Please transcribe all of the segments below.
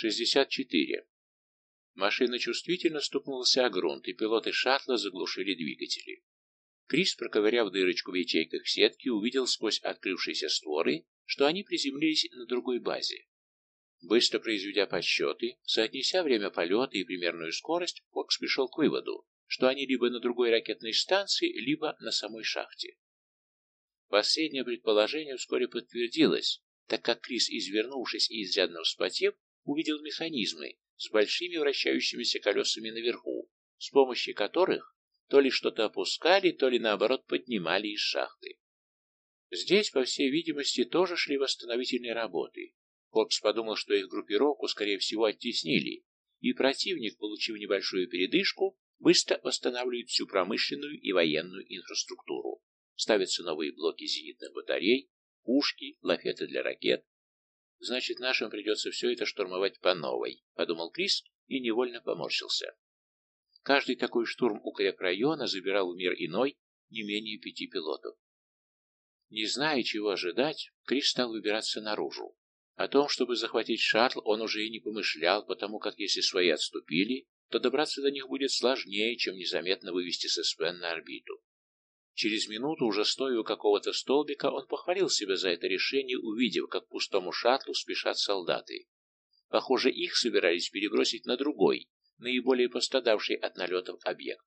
64. Машина чувствительно стукнулась о грунт, и пилоты шаттла заглушили двигатели. Крис, проковыряв дырочку в ячейках сетки, увидел сквозь открывшиеся створы, что они приземлились на другой базе. Быстро произведя подсчеты, соотнеся время полета и примерную скорость, Фокс пришел к выводу, что они либо на другой ракетной станции, либо на самой шахте. Последнее предположение вскоре подтвердилось, так как Крис, извернувшись и изрядно вспотев, увидел механизмы с большими вращающимися колесами наверху, с помощью которых то ли что-то опускали, то ли наоборот поднимали из шахты. Здесь, по всей видимости, тоже шли восстановительные работы, Фокс подумал, что их группировку, скорее всего, оттеснили, и противник, получив небольшую передышку, быстро восстанавливает всю промышленную и военную инфраструктуру. Ставятся новые блоки зенитных батарей, пушки, лафеты для ракет. Значит, нашим придется все это штурмовать по новой, подумал Крис и невольно поморщился. Каждый такой штурм укрепрайона забирал в мир иной не менее пяти пилотов. Не зная, чего ожидать, Крис стал выбираться наружу. О том, чтобы захватить шаттл, он уже и не помышлял, потому как если свои отступили, то добраться до них будет сложнее, чем незаметно вывести ССП на орбиту. Через минуту, уже стоя у какого-то столбика, он похвалил себя за это решение, увидев, как пустому шаттлу спешат солдаты. Похоже, их собирались перебросить на другой, наиболее пострадавший от налетов объект.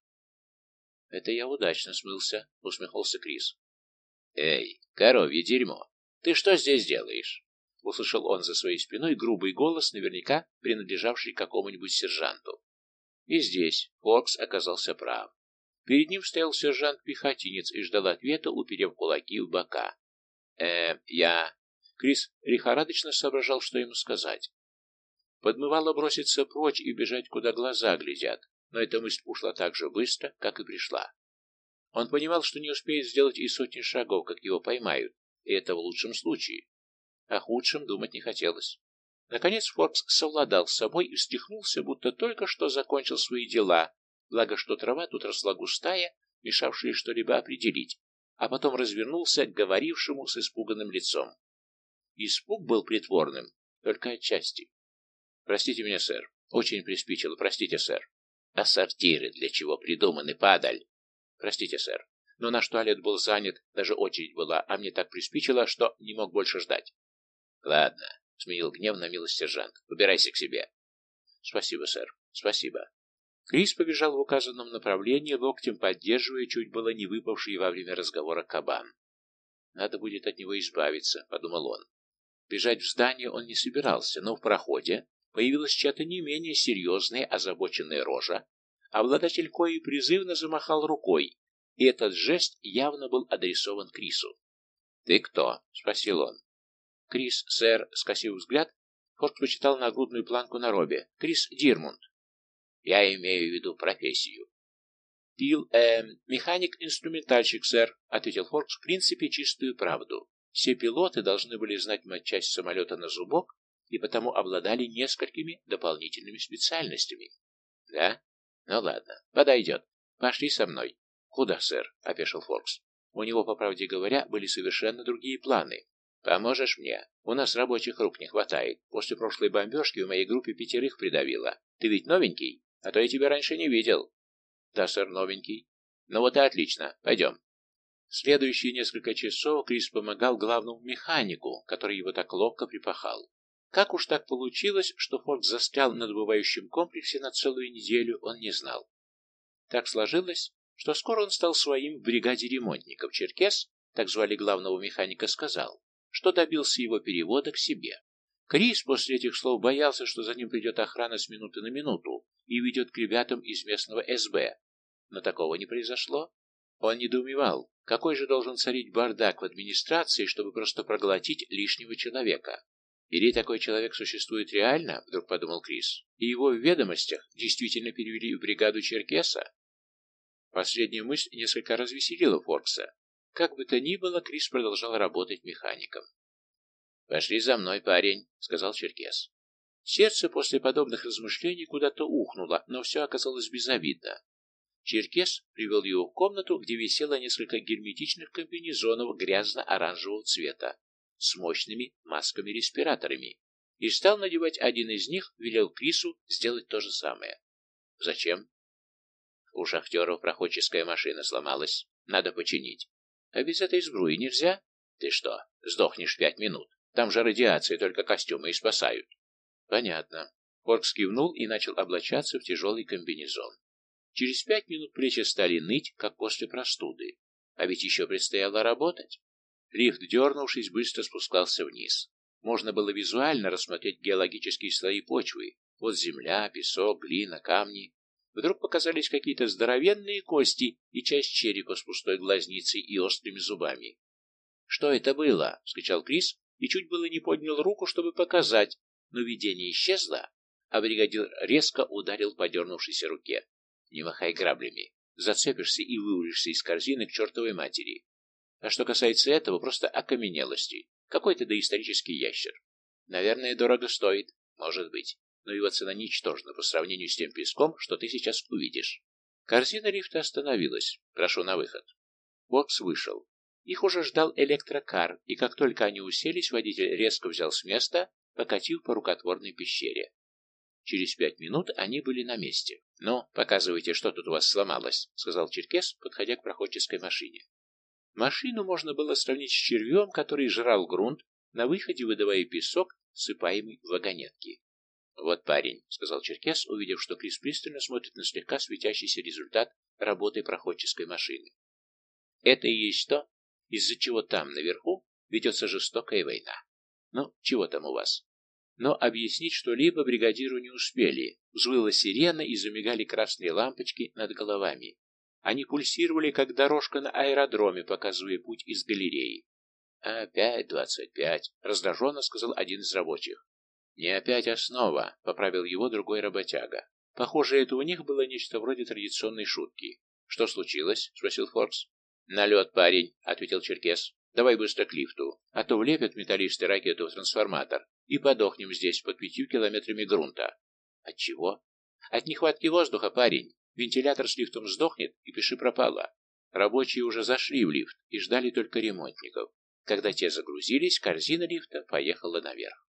«Это я удачно смылся», — усмехнулся Крис. «Эй, коровье дерьмо, ты что здесь делаешь?» Услышал он за своей спиной грубый голос, наверняка принадлежавший какому-нибудь сержанту. И здесь Фокс оказался прав. Перед ним стоял сержант-пехотинец и ждал ответа, уперев кулаки в бока. «Э, я...» Крис лихорадочно соображал, что ему сказать. Подмывало броситься прочь и бежать, куда глаза глядят, но эта мысль ушла так же быстро, как и пришла. Он понимал, что не успеет сделать и сотни шагов, как его поймают, и это в лучшем случае. О худшем думать не хотелось. Наконец Форкс совладал с собой и встряхнулся, будто только что закончил свои дела, благо что трава тут росла густая, мешавшая что-либо определить, а потом развернулся к говорившему с испуганным лицом. Испуг был притворным, только отчасти. «Простите меня, сэр. Очень приспичило. Простите, сэр. А сортиры для чего придуманы, падаль? Простите, сэр. Но наш туалет был занят, даже очередь была, а мне так приспичило, что не мог больше ждать. Ладно, сменил гнев на милость сержант. Убирайся к себе. Спасибо, сэр. Спасибо. Крис побежал в указанном направлении, локтем поддерживая чуть было не выпавший во время разговора кабан. Надо будет от него избавиться, подумал он. Бежать в здание он не собирался, но в проходе появилась чья-то не менее серьезная озабоченная рожа, обладатель кои призывно замахал рукой, и этот жест явно был адресован Крису. «Ты кто?» — спросил он. Крис, сэр, скосив взгляд, Форд прочитал нагрудную планку на робе. Крис Дирмунд. Я имею в виду профессию. Пил, эм, механик-инструментальщик, сэр, ответил Форкс в принципе чистую правду. Все пилоты должны были знать матчасть самолета на зубок и потому обладали несколькими дополнительными специальностями. Да? Ну ладно, подойдет. Пошли со мной. Куда, сэр? — опешил Форкс. У него, по правде говоря, были совершенно другие планы. «Поможешь мне? У нас рабочих рук не хватает. После прошлой бомбежки в моей группе пятерых придавило. Ты ведь новенький? А то я тебя раньше не видел». «Да, сэр, новенький». «Ну вот и отлично. Пойдем». Следующие несколько часов Крис помогал главному механику, который его так ловко припахал. Как уж так получилось, что Форд застрял на добывающем комплексе на целую неделю, он не знал. Так сложилось, что скоро он стал своим в бригаде ремонтников. Черкес, так звали главного механика, сказал, что добился его перевода к себе. Крис после этих слов боялся, что за ним придет охрана с минуты на минуту и ведет к ребятам из местного СБ. Но такого не произошло. Он недоумевал, какой же должен царить бардак в администрации, чтобы просто проглотить лишнего человека. Или такой человек существует реально, вдруг подумал Крис, и его в ведомостях действительно перевели в бригаду Черкеса? Последняя мысль несколько развеселила Форкса. Как бы то ни было, Крис продолжал работать механиком. «Пошли за мной, парень», — сказал Черкес. Сердце после подобных размышлений куда-то ухнуло, но все оказалось безобидно. Черкес привел его в комнату, где висело несколько герметичных комбинезонов грязно-оранжевого цвета с мощными масками-респираторами и стал надевать один из них, велел Крису сделать то же самое. Зачем? У шахтеров проходческая машина сломалась. Надо починить. А без этой сбруи нельзя? Ты что, сдохнешь пять минут? Там же радиация, только костюмы и спасают. Понятно. Коркс кивнул и начал облачаться в тяжелый комбинезон. Через пять минут плечи стали ныть, как после простуды. А ведь еще предстояло работать. Лифт, дернувшись, быстро спускался вниз. Можно было визуально рассмотреть геологические слои почвы. Вот земля, песок, глина, камни. Вдруг показались какие-то здоровенные кости и часть черепа с пустой глазницей и острыми зубами. «Что это было?» — скричал Крис и чуть было не поднял руку, чтобы показать, но видение исчезло, а бригадир резко ударил по дернувшейся руке. «Не махай граблями. Зацепишься и вывалишься из корзины к чертовой матери. А что касается этого, просто окаменелости. Какой-то доисторический ящер. Наверное, дорого стоит. Может быть. Но его цена ничтожна по сравнению с тем песком, что ты сейчас увидишь. Корзина лифта остановилась. Прошу на выход. Бокс вышел. Их уже ждал электрокар, и как только они уселись, водитель резко взял с места, покатив по рукотворной пещере. Через пять минут они были на месте. «Ну, показывайте, что тут у вас сломалось», — сказал Черкес, подходя к проходческой машине. Машину можно было сравнить с червем, который жрал грунт, на выходе выдавая песок, сыпаемый в вагонетки. «Вот парень», — сказал Черкес, увидев, что Крис пристально смотрит на слегка светящийся результат работы проходческой машины. «Это и есть то, из-за чего там, наверху, ведется жестокая война. Ну, чего там у вас?» Но объяснить что-либо бригадиру не успели. Взвыла сирена и замигали красные лампочки над головами. Они пульсировали, как дорожка на аэродроме, показывая путь из галереи. «Опять двадцать пять», — раздраженно сказал один из рабочих. «Не опять основа», — поправил его другой работяга. Похоже, это у них было нечто вроде традиционной шутки. «Что случилось?» — спросил Форкс. «Налет, парень», — ответил Черкес. «Давай быстро к лифту, а то влепят металлисты ракету в трансформатор, и подохнем здесь под пятью километрами грунта». «От чего?» «От нехватки воздуха, парень. Вентилятор с лифтом сдохнет, и пиши пропало. Рабочие уже зашли в лифт и ждали только ремонтников. Когда те загрузились, корзина лифта поехала наверх.